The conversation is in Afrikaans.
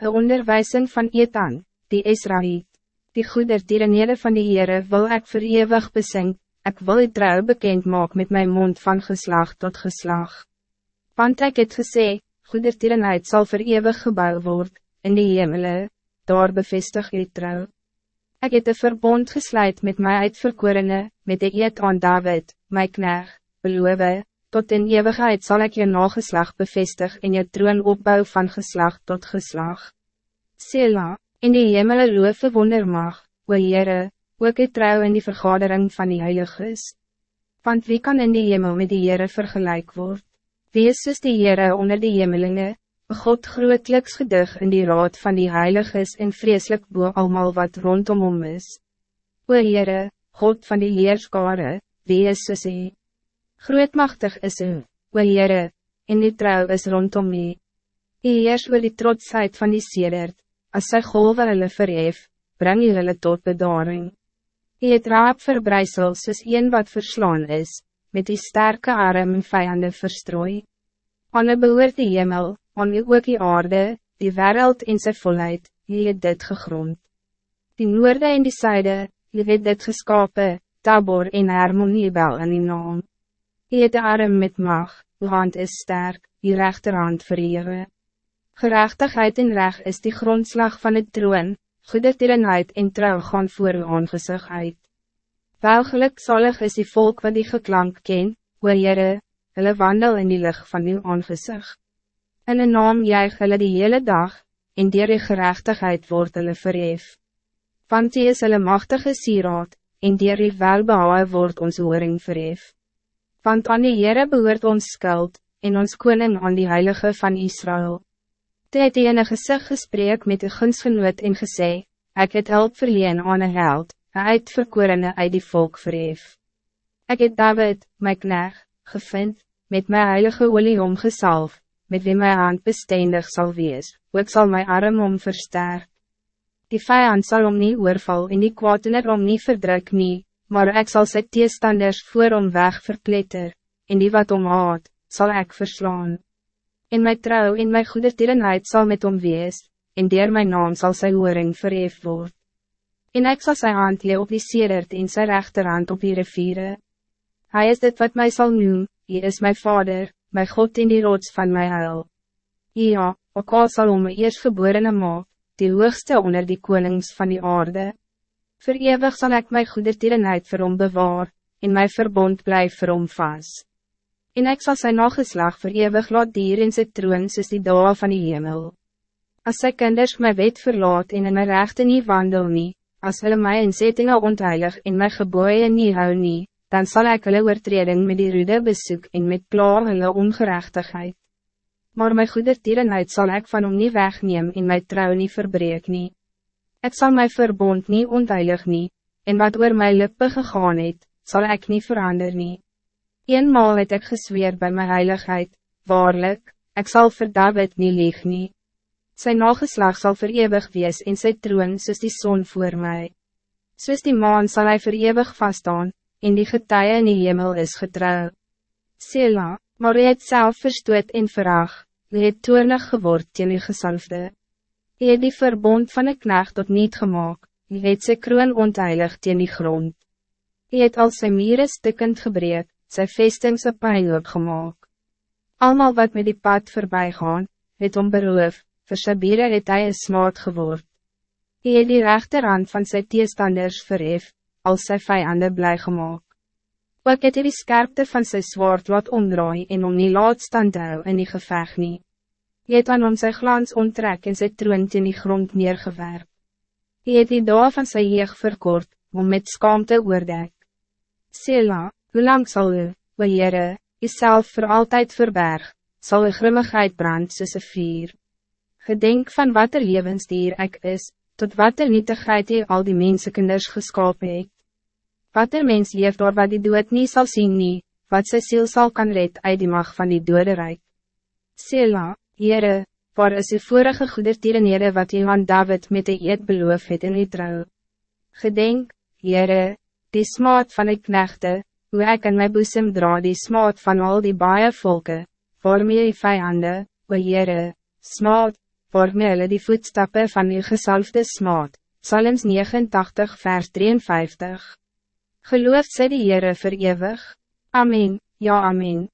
Een onderwijzing van Etan, die Israël. Die goedertierenede van die Heere wil ik voor eeuwig besing, ik wil het trouw bekend maak met mijn mond van geslag tot geslag. Want ik het gesê, goedertierenheid zal voor eeuwig gebouwd worden, in die hemelen, daar bevestig het trouw. Ik het een verbond gesluit met mij uitverkorene, met de eed aan David, mijn knecht, beloven, tot in eeuwigheid zal ik je nageslag bevestig in je troon opbouw van geslag tot geslag. Sela, in die hemel loof wonder mag, o Heere, ook het trouw in die vergadering van die heiliges. Want wie kan in die hemel met die Heere vergelijk word? Wie is soos die Heere onder die hemelinge, God grootliks gedig in die raad van die heiliges en vreselijk boe almal wat rondom hom is. O Heere, God van die heerskare, wie is soos hy? Grootmachtig is u, o Heere, en die trouw is rondom u. U heers oor die trotsheid van die sedert, as sy golwe hulle verhef, breng u hulle tot bedaring. U het raap verbreisel soos een wat verslaan is, met die sterke arm en vijanden verstrooi. Aan u behoort die hemel, aan u ook die aarde, die wereld en sy volheid, u het dit gegrond. Die noorde en die zuide, u het dit geskapen, Tabor en Harmoniebel in die naam. Je het de arm met mag, uw hand is sterk, je rechterhand verhewe. Gerechtigheid en recht is die grondslag van het troon, goedertierenheid en trouw gaan voor uw aangezig uit. Welgeluk zalig is die volk wat die geklank ken, oor jyre, hulle wandel in die licht van uw aangezig. In een naam juig hulle die hele dag, en dier die gerechtigheid word hulle verhef. Want die is hulle machtige sieraad, en dier die welbehouwe word ons oring verhef want aan die Heere behoort ons skuld, en ons koning aan die Heilige van Israël. Toe het hy in een gezicht gesprek met de gunsgenoot en gesê, ek het hulp verleen aan een held, een uitverkorene uit die volk verhef. Ek het David, my knecht, gevind, met my heilige olie omgesalf, met wie my hand bestendig zal wees, ook zal my arm om versterk. Die vijand zal om nie oorval en die kwaadener om nie verdruk nie, maar ik zal sy teestanders voor om weg verpletter, en die wat om haat, zal ik verslaan. In mijn trouw in mijn goede tierenheid zal met om wees, en dier mijn naam zal sy horing verhef word. En ik zal zijn hand lee op die sedert en sy rechterhand op die riviere. Hij is dit wat mij zal noem, hij is mijn vader, mijn God in die rots van mijn huil. Ja, ook al sal om my eerstgeborene maak, die hoogste onder die konings van die aarde. Voor eeuwig zal ik mijn goedertierenheid vir hom bewaar, en mijn verbond blijf vir hom vast. En ik zal zijn nageslag voor eeuwig laat dier in sy troon soos die daal van die hemel. Als sy kinders my wet verlaat en in my rechte nie wandel nie, as hulle my inzettinge ontheilig en my geboeie nie hou nie, dan zal ik hulle oortreding met die rude bezoek en met klaar hulle ongerechtigheid. Maar my goedertierenheid zal ik van hom nie wegneem en my trouw nie verbreek nie. Ik zal mijn verbond niet onteilig nie, en wat oor my lippe gegaan het, sal ek nie verander nie. Eenmaal het ek gesweer bij mijn heiligheid, waarlijk, ik zal vir David nie lieg nie. Sy nageslag sal verewig wees en sy troon soos die zon voor mij. Soos die maan zal hij verewig vaststaan, en die getuie in die hemel is getrouw. Sela, maar hy het self verstoot en verag, hy het toornig geword teen die gesalfde. Hy het die verbond van een knecht tot niet gemaakt, hy het sy kroon ontheilig teen die grond. Hy het al sy mire stikkend gebreek, sy vestingse pijn opgemaak. Almal wat met die pad voorbij gaan, het om beroof, vir sy biere het hy een smaad geword. Hy het die rechterhand van sy teestanders verhef, al sy vijanden bly gemaakt. Ook het hy die skerpte van sy zwaard wat omdraai en om nie laat stand hou in die geveg nie. Jy het aan om sy glans onttrek en sy troon in die grond neergewerp. Jy het die dag van sy jeug verkort, om met skaamte oordek. Sela, hoe lang sal u, o Heere, jyself voor altijd verberg, zal u grimmigheid brand soos een vier. Gedenk van wat er levensdier ek is, tot wat er nietigheid jy al die mensekinders geskapen het. Wat er mens leef door wat die dood niet zal zien nie, wat sy ziel zal kan red uit die mag van die dode rijk. Sela, Heere, waar is uw vorige goedertierenhede wat u aan David met de eed beloof het in die trouw? Gedenk, Heere, die smaad van die knechte, hoe ek in my boesem dra die smaad van al die baie volken, waarmee die vijanden, o Heere, smaad, waarmee hulle die voetstappen van uw gesalfde smaad. Psalms 89 vers 53 Geloof sy die Heere vir ewig. Amen, ja amen.